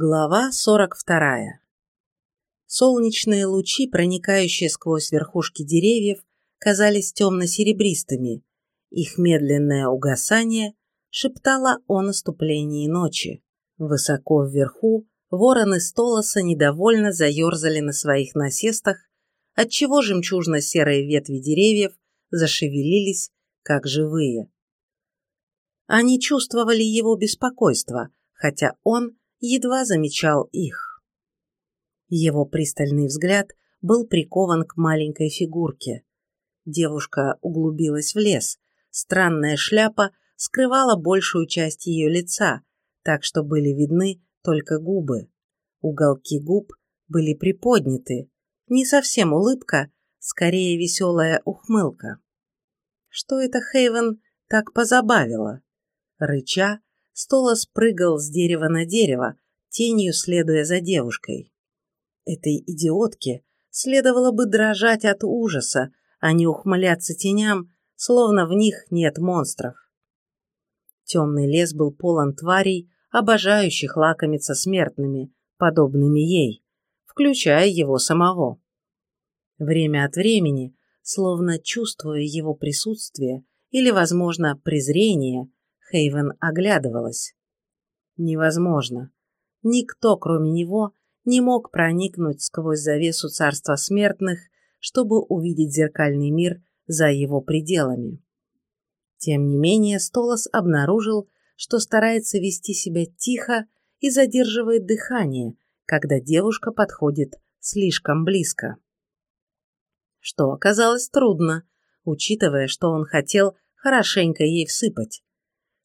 Глава 42. Солнечные лучи, проникающие сквозь верхушки деревьев, казались темно-серебристыми. Их медленное угасание шептало о наступлении ночи. Высоко вверху вороны Столоса недовольно заерзали на своих насестах, отчего жемчужно-серые ветви деревьев зашевелились, как живые. Они чувствовали его беспокойство, хотя он едва замечал их. Его пристальный взгляд был прикован к маленькой фигурке. Девушка углубилась в лес. Странная шляпа скрывала большую часть ее лица, так что были видны только губы. Уголки губ были приподняты. Не совсем улыбка, скорее веселая ухмылка. Что это Хейвен так позабавило? Рыча, Стола спрыгал с дерева на дерево, тенью следуя за девушкой. Этой идиотке следовало бы дрожать от ужаса, а не ухмыляться теням, словно в них нет монстров. Темный лес был полон тварей, обожающих лакомиться смертными, подобными ей, включая его самого. Время от времени, словно чувствуя его присутствие или, возможно, презрение, Хейвен оглядывалась. Невозможно. Никто, кроме него, не мог проникнуть сквозь завесу царства смертных, чтобы увидеть зеркальный мир за его пределами. Тем не менее, Столос обнаружил, что старается вести себя тихо и задерживает дыхание, когда девушка подходит слишком близко. Что оказалось трудно, учитывая, что он хотел хорошенько ей всыпать.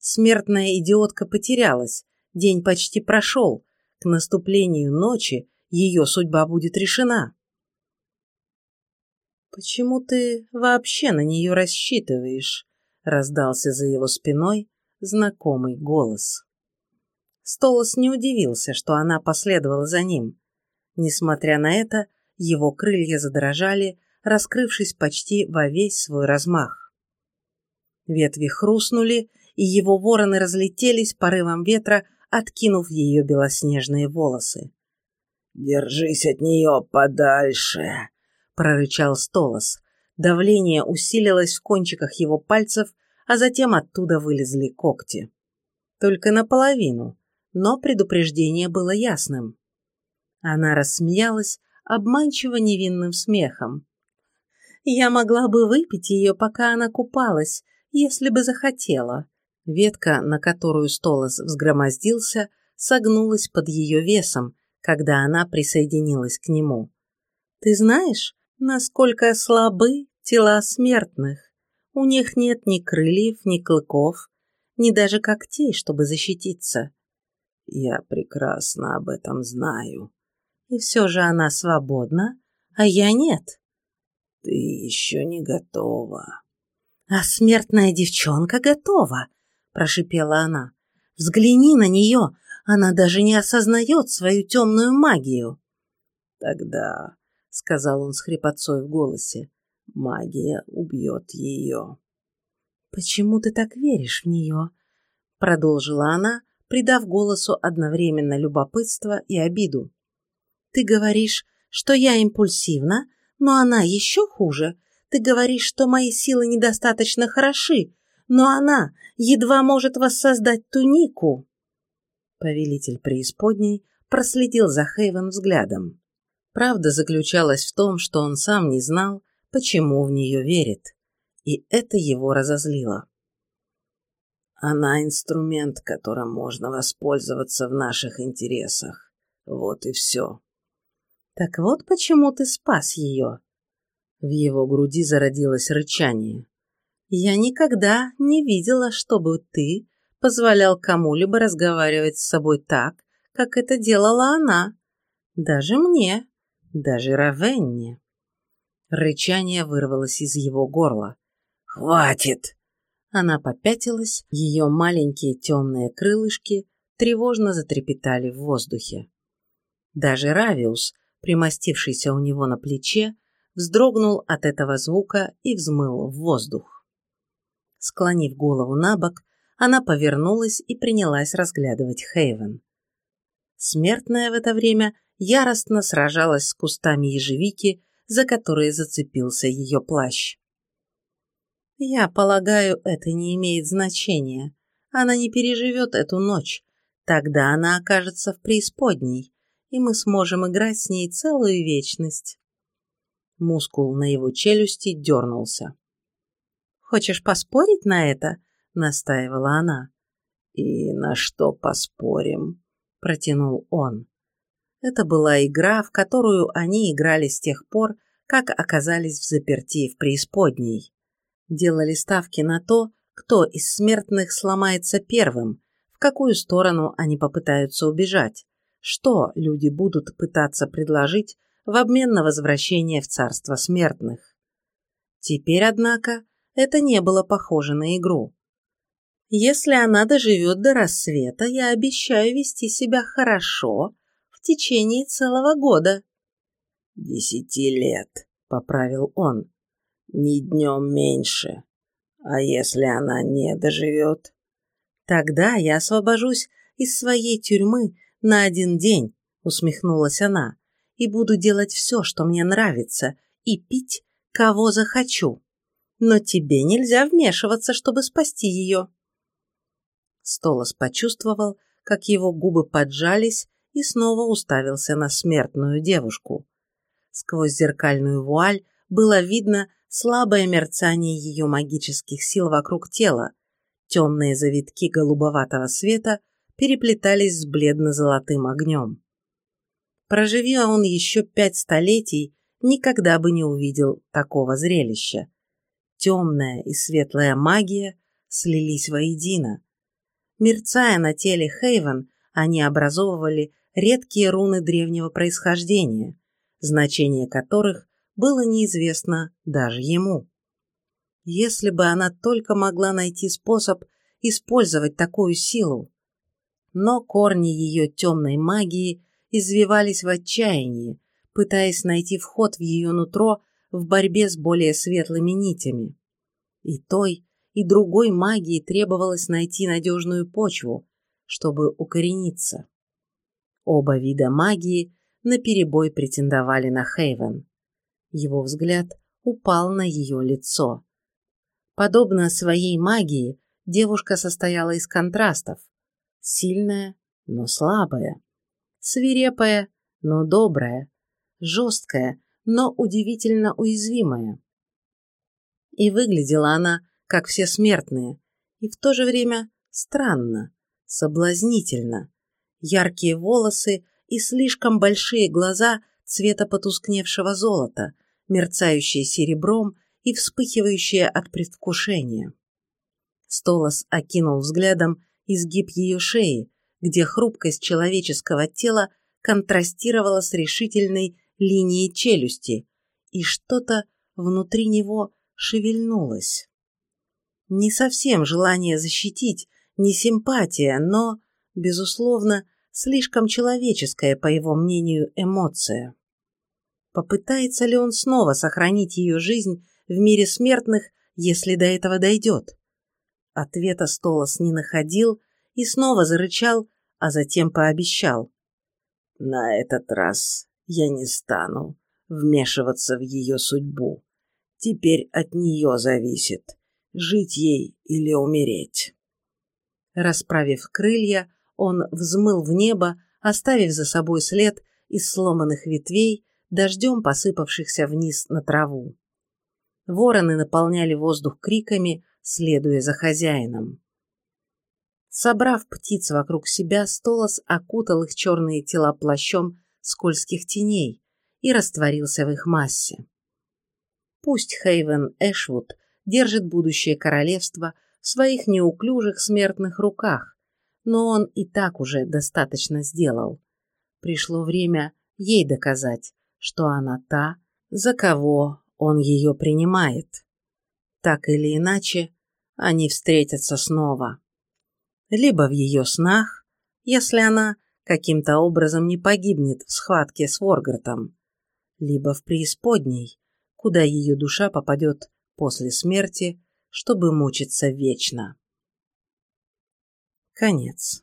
Смертная идиотка потерялась, день почти прошел, к наступлению ночи ее судьба будет решена. «Почему ты вообще на нее рассчитываешь?» — раздался за его спиной знакомый голос. Столос не удивился, что она последовала за ним. Несмотря на это, его крылья задрожали, раскрывшись почти во весь свой размах. Ветви хрустнули, и его вороны разлетелись порывом ветра, откинув ее белоснежные волосы. «Держись от нее подальше», — прорычал Столос. Давление усилилось в кончиках его пальцев, а затем оттуда вылезли когти. Только наполовину, но предупреждение было ясным. Она рассмеялась обманчиво невинным смехом. «Я могла бы выпить ее, пока она купалась, если бы захотела. Ветка, на которую Столос взгромоздился, согнулась под ее весом, когда она присоединилась к нему. «Ты знаешь, насколько слабы тела смертных? У них нет ни крыльев, ни клыков, ни даже когтей, чтобы защититься». «Я прекрасно об этом знаю». «И все же она свободна, а я нет». «Ты еще не готова». «А смертная девчонка готова», прошипела она. «Взгляни на нее! Она даже не осознает свою темную магию!» «Тогда», — сказал он с хрипотцой в голосе, — «магия убьет ее». «Почему ты так веришь в нее?» — продолжила она, придав голосу одновременно любопытство и обиду. «Ты говоришь, что я импульсивна, но она еще хуже. Ты говоришь, что мои силы недостаточно хороши, но она едва может воссоздать тунику. Повелитель преисподней проследил за Хейвен взглядом. Правда заключалась в том, что он сам не знал, почему в нее верит, и это его разозлило. Она инструмент, которым можно воспользоваться в наших интересах. Вот и все. Так вот почему ты спас ее. В его груди зародилось рычание. Я никогда не видела, чтобы ты позволял кому-либо разговаривать с собой так, как это делала она. Даже мне, даже Равенне. Рычание вырвалось из его горла. «Хватит!» Она попятилась, ее маленькие темные крылышки тревожно затрепетали в воздухе. Даже Равиус, примостившийся у него на плече, вздрогнул от этого звука и взмыл в воздух. Склонив голову на бок, она повернулась и принялась разглядывать Хейвен. Смертная в это время яростно сражалась с кустами ежевики, за которые зацепился ее плащ. «Я полагаю, это не имеет значения. Она не переживет эту ночь. Тогда она окажется в преисподней, и мы сможем играть с ней целую вечность». Мускул на его челюсти дернулся. «Хочешь поспорить на это?» — настаивала она. «И на что поспорим?» — протянул он. Это была игра, в которую они играли с тех пор, как оказались в заперти в преисподней. Делали ставки на то, кто из смертных сломается первым, в какую сторону они попытаются убежать, что люди будут пытаться предложить в обмен на возвращение в царство смертных. Теперь, однако, это не было похоже на игру. Если она доживет до рассвета, я обещаю вести себя хорошо в течение целого года. Десяти лет, поправил он. Ни днем меньше. А если она не доживет? Тогда я освобожусь из своей тюрьмы на один день, усмехнулась она, и буду делать все, что мне нравится, и пить, кого захочу но тебе нельзя вмешиваться, чтобы спасти ее. Столос почувствовал, как его губы поджались и снова уставился на смертную девушку. Сквозь зеркальную вуаль было видно слабое мерцание ее магических сил вокруг тела. Темные завитки голубоватого света переплетались с бледно-золотым огнем. Проживи он еще пять столетий, никогда бы не увидел такого зрелища темная и светлая магия слились воедино. Мерцая на теле Хейвен, они образовывали редкие руны древнего происхождения, значение которых было неизвестно даже ему. Если бы она только могла найти способ использовать такую силу. Но корни ее темной магии извивались в отчаянии, пытаясь найти вход в ее нутро в борьбе с более светлыми нитями. И той, и другой магии требовалось найти надежную почву, чтобы укорениться. Оба вида магии наперебой претендовали на Хейвен. Его взгляд упал на ее лицо. Подобно своей магии, девушка состояла из контрастов. Сильная, но слабая. Свирепая, но добрая. Жесткая, но удивительно уязвимая. И выглядела она, как все смертные, и в то же время странно, соблазнительно. Яркие волосы и слишком большие глаза цвета потускневшего золота, мерцающие серебром и вспыхивающие от предвкушения. Столос окинул взглядом изгиб ее шеи, где хрупкость человеческого тела контрастировала с решительной линии челюсти, и что-то внутри него шевельнулось. Не совсем желание защитить, не симпатия, но, безусловно, слишком человеческая, по его мнению, эмоция. Попытается ли он снова сохранить ее жизнь в мире смертных, если до этого дойдет? Ответа Столос не находил и снова зарычал, а затем пообещал. «На этот раз я не стану вмешиваться в ее судьбу. Теперь от нее зависит, жить ей или умереть. Расправив крылья, он взмыл в небо, оставив за собой след из сломанных ветвей, дождем посыпавшихся вниз на траву. Вороны наполняли воздух криками, следуя за хозяином. Собрав птиц вокруг себя, Столос окутал их черные тела плащом скользких теней и растворился в их массе. Пусть Хейвен Эшвуд держит будущее королевство в своих неуклюжих смертных руках, но он и так уже достаточно сделал. Пришло время ей доказать, что она та, за кого он ее принимает. Так или иначе, они встретятся снова. Либо в ее снах, если она каким-то образом не погибнет в схватке с Воргартом, либо в преисподней, куда ее душа попадет после смерти, чтобы мучиться вечно. Конец.